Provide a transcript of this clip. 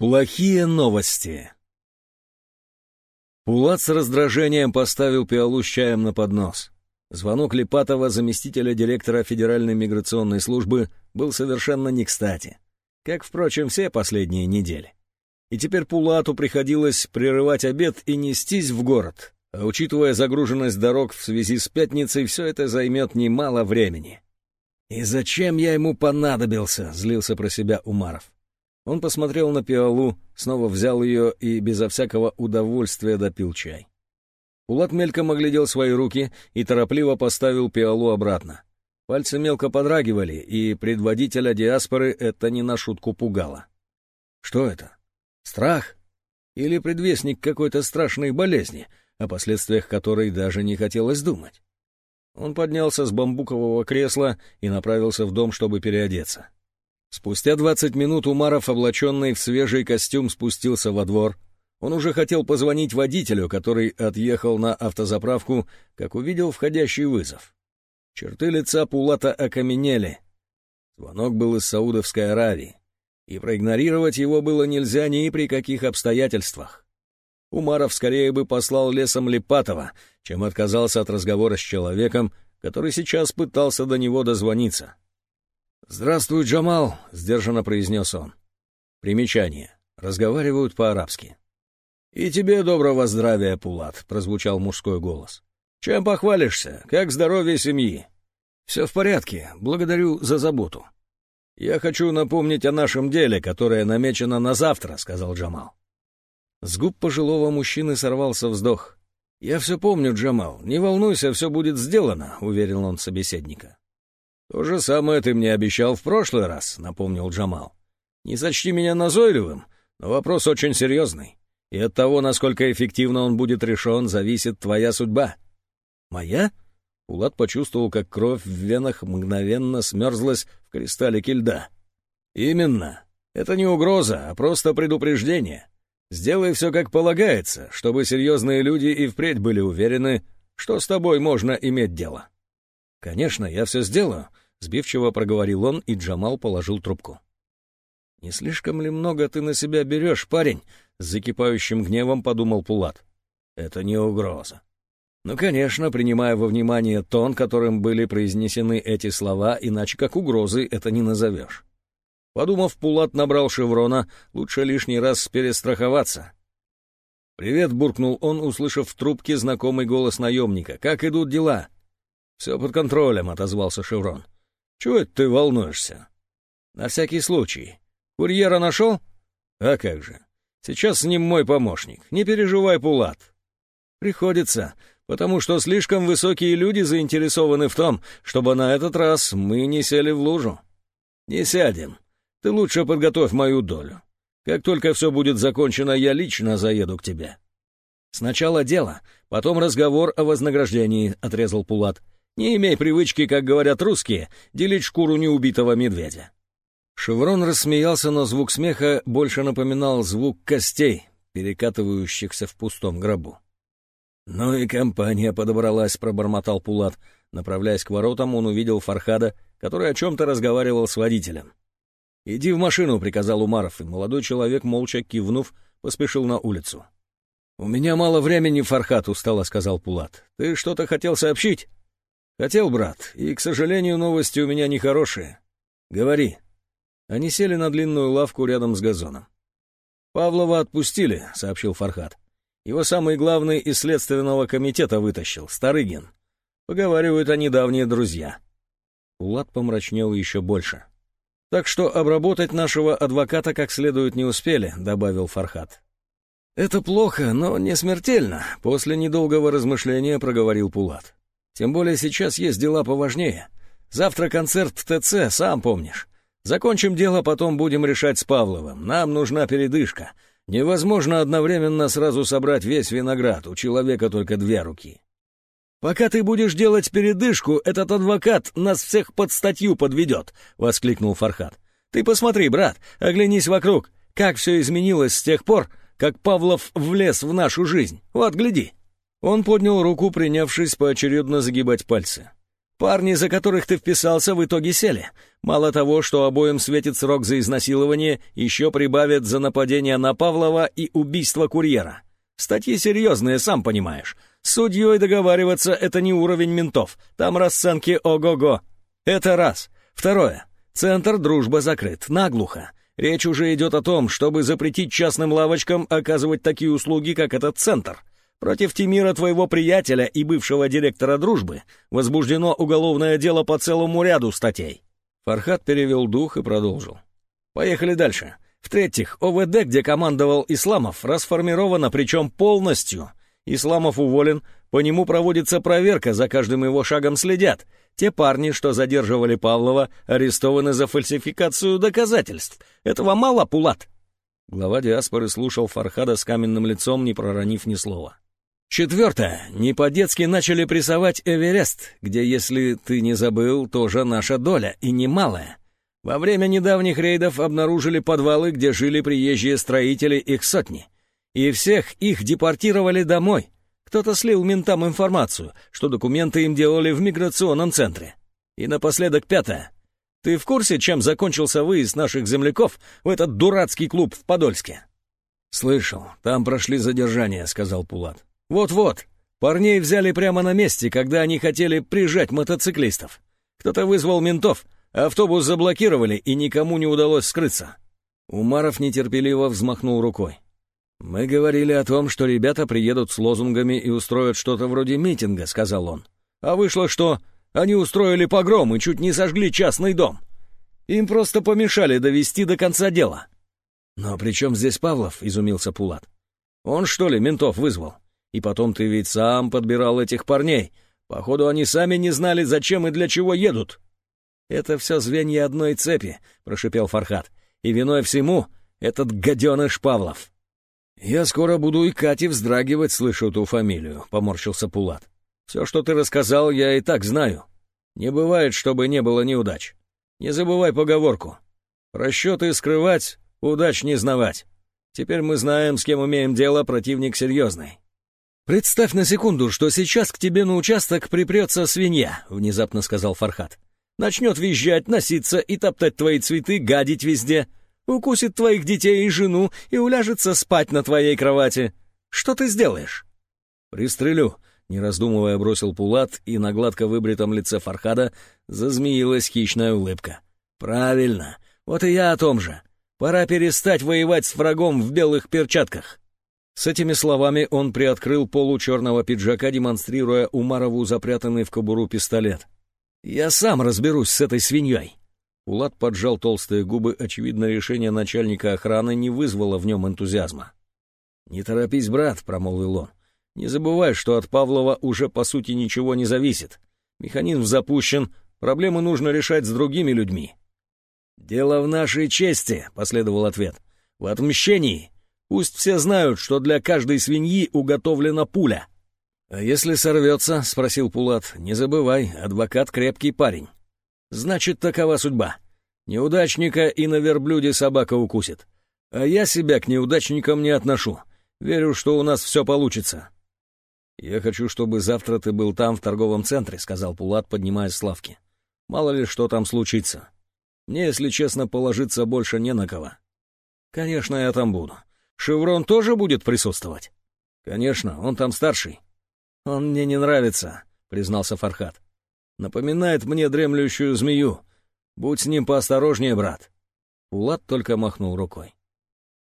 Плохие новости. Пулат с раздражением поставил пиалу с чаем на поднос. Звонок Липатова, заместителя директора Федеральной миграционной службы, был совершенно не кстати. Как, впрочем, все последние недели. И теперь Пулату приходилось прерывать обед и нестись в город. А учитывая загруженность дорог в связи с пятницей, все это займет немало времени. «И зачем я ему понадобился?» — злился про себя Умаров. Он посмотрел на пиалу, снова взял ее и безо всякого удовольствия допил чай. Пулат мельком оглядел свои руки и торопливо поставил пиалу обратно. Пальцы мелко подрагивали, и предводителя диаспоры это не на шутку пугало. Что это? Страх? Или предвестник какой-то страшной болезни, о последствиях которой даже не хотелось думать? Он поднялся с бамбукового кресла и направился в дом, чтобы переодеться. Спустя двадцать минут Умаров, облаченный в свежий костюм, спустился во двор. Он уже хотел позвонить водителю, который отъехал на автозаправку, как увидел входящий вызов. Черты лица Пулата окаменели. Звонок был из Саудовской Аравии, и проигнорировать его было нельзя ни при каких обстоятельствах. Умаров скорее бы послал лесом Липатова, чем отказался от разговора с человеком, который сейчас пытался до него дозвониться. «Здравствуй, Джамал», — сдержанно произнес он. Примечание. Разговаривают по-арабски. «И тебе доброго здравия, Пулат», — прозвучал мужской голос. «Чем похвалишься? Как здоровье семьи?» «Все в порядке. Благодарю за заботу». «Я хочу напомнить о нашем деле, которое намечено на завтра», — сказал Джамал. С губ пожилого мужчины сорвался вздох. «Я все помню, Джамал. Не волнуйся, все будет сделано», — уверил он собеседника. «То же самое ты мне обещал в прошлый раз», — напомнил Джамал. «Не сочти меня назойливым, но вопрос очень серьезный, и от того, насколько эффективно он будет решен, зависит твоя судьба». «Моя?» Улад почувствовал, как кровь в венах мгновенно смерзлась в кристаллике льда. «Именно. Это не угроза, а просто предупреждение. Сделай все как полагается, чтобы серьезные люди и впредь были уверены, что с тобой можно иметь дело». «Конечно, я все сделаю», — сбивчиво проговорил он, и Джамал положил трубку. «Не слишком ли много ты на себя берешь, парень?» — с закипающим гневом подумал Пулат. «Это не угроза». Ну, конечно, принимая во внимание тон, которым были произнесены эти слова, иначе как угрозы это не назовешь. Подумав, Пулат набрал шеврона, лучше лишний раз перестраховаться. «Привет», — буркнул он, услышав в трубке знакомый голос наемника. «Как идут дела?» «Все под контролем», — отозвался Шеврон. «Чего это ты волнуешься?» «На всякий случай. Курьера нашел?» «А как же. Сейчас с ним мой помощник. Не переживай, Пулат». «Приходится, потому что слишком высокие люди заинтересованы в том, чтобы на этот раз мы не сели в лужу». «Не сядем. Ты лучше подготовь мою долю. Как только все будет закончено, я лично заеду к тебе». «Сначала дело, потом разговор о вознаграждении», — отрезал Пулат. Не имей привычки, как говорят русские, делить шкуру неубитого медведя. Шеврон рассмеялся, но звук смеха больше напоминал звук костей, перекатывающихся в пустом гробу. «Ну и компания подобралась», — пробормотал Пулат. Направляясь к воротам, он увидел Фархада, который о чем-то разговаривал с водителем. «Иди в машину», — приказал Умаров, и молодой человек, молча кивнув, поспешил на улицу. «У меня мало времени, Фархад», — устало сказал Пулат. «Ты что-то хотел сообщить?» «Хотел, брат, и, к сожалению, новости у меня нехорошие. Говори». Они сели на длинную лавку рядом с газоном. «Павлова отпустили», — сообщил Фархат. «Его самый главный из следственного комитета вытащил, Старыгин. Поговаривают они давние друзья». Улад помрачнел еще больше. «Так что обработать нашего адвоката как следует не успели», — добавил Фархат. «Это плохо, но не смертельно», — после недолгого размышления проговорил Пулат. Тем более сейчас есть дела поважнее. Завтра концерт в ТЦ, сам помнишь. Закончим дело, потом будем решать с Павловым. Нам нужна передышка. Невозможно одновременно сразу собрать весь виноград, у человека только две руки. «Пока ты будешь делать передышку, этот адвокат нас всех под статью подведет», — воскликнул Фархат. «Ты посмотри, брат, оглянись вокруг, как все изменилось с тех пор, как Павлов влез в нашу жизнь. Вот, гляди». Он поднял руку, принявшись поочередно загибать пальцы. Парни, за которых ты вписался, в итоге сели. Мало того, что обоим светит срок за изнасилование, еще прибавят за нападение на Павлова и убийство курьера. Статьи серьезные, сам понимаешь. С судьей договариваться — это не уровень ментов. Там расценки ого-го. Это раз. Второе. Центр «Дружба» закрыт. Наглухо. Речь уже идет о том, чтобы запретить частным лавочкам оказывать такие услуги, как этот центр — Против Тимира, твоего приятеля и бывшего директора дружбы, возбуждено уголовное дело по целому ряду статей». Фархат перевел дух и продолжил. «Поехали дальше. В-третьих, ОВД, где командовал Исламов, расформировано, причем полностью. Исламов уволен, по нему проводится проверка, за каждым его шагом следят. Те парни, что задерживали Павлова, арестованы за фальсификацию доказательств. Этого мало, Пулат?» Глава диаспоры слушал Фархада с каменным лицом, не проронив ни слова. Четвертое. Не по-детски начали прессовать Эверест, где, если ты не забыл, тоже наша доля, и немалая. Во время недавних рейдов обнаружили подвалы, где жили приезжие строители, их сотни. И всех их депортировали домой. Кто-то слил ментам информацию, что документы им делали в миграционном центре. И напоследок пятое. Ты в курсе, чем закончился выезд наших земляков в этот дурацкий клуб в Подольске? «Слышал, там прошли задержания», — сказал Пулат. Вот-вот, парней взяли прямо на месте, когда они хотели прижать мотоциклистов. Кто-то вызвал ментов, автобус заблокировали, и никому не удалось скрыться. Умаров нетерпеливо взмахнул рукой. «Мы говорили о том, что ребята приедут с лозунгами и устроят что-то вроде митинга», — сказал он. «А вышло, что они устроили погром и чуть не сожгли частный дом. Им просто помешали довести до конца дела». «Но при чем здесь Павлов?» — изумился Пулат. «Он, что ли, ментов вызвал? И потом ты ведь сам подбирал этих парней. Походу, они сами не знали, зачем и для чего едут». «Это все звенья одной цепи», — прошипел Фархат. «И виной всему этот гаденыш Павлов». «Я скоро буду и Кате вздрагивать, слышу эту фамилию», — поморщился Пулат. «Все, что ты рассказал, я и так знаю. Не бывает, чтобы не было неудач. Не забывай поговорку. Расчеты скрывать, удач не знавать. Теперь мы знаем, с кем имеем дело, противник серьезный. «Представь на секунду, что сейчас к тебе на участок припрется свинья», — внезапно сказал Фархат. «Начнет визжать, носиться и топтать твои цветы, гадить везде. Укусит твоих детей и жену и уляжется спать на твоей кровати. Что ты сделаешь?» «Пристрелю», — не раздумывая бросил Пулат, и на гладко выбритом лице Фархада зазмеилась хищная улыбка. «Правильно, вот и я о том же. Пора перестать воевать с врагом в белых перчатках». С этими словами он приоткрыл полу черного пиджака, демонстрируя Умарову запрятанный в кобуру пистолет. «Я сам разберусь с этой свиньей!» Улад поджал толстые губы, очевидно, решение начальника охраны не вызвало в нем энтузиазма. «Не торопись, брат», — промолвил он. «Не забывай, что от Павлова уже по сути ничего не зависит. Механизм запущен, проблемы нужно решать с другими людьми». «Дело в нашей чести», — последовал ответ. «В отмщении Пусть все знают, что для каждой свиньи уготовлена пуля. «А если сорвется?» — спросил Пулат. «Не забывай, адвокат крепкий парень». «Значит, такова судьба. Неудачника и на верблюде собака укусит. А я себя к неудачникам не отношу. Верю, что у нас все получится». «Я хочу, чтобы завтра ты был там, в торговом центре», — сказал Пулат, поднимаясь с лавки. «Мало ли, что там случится. Мне, если честно, положиться больше не на кого». «Конечно, я там буду. Шеврон тоже будет присутствовать? Конечно, он там старший. Он мне не нравится, признался Фархат. Напоминает мне дремлющую змею. Будь с ним поосторожнее, брат. Улад только махнул рукой.